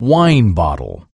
wine bottle.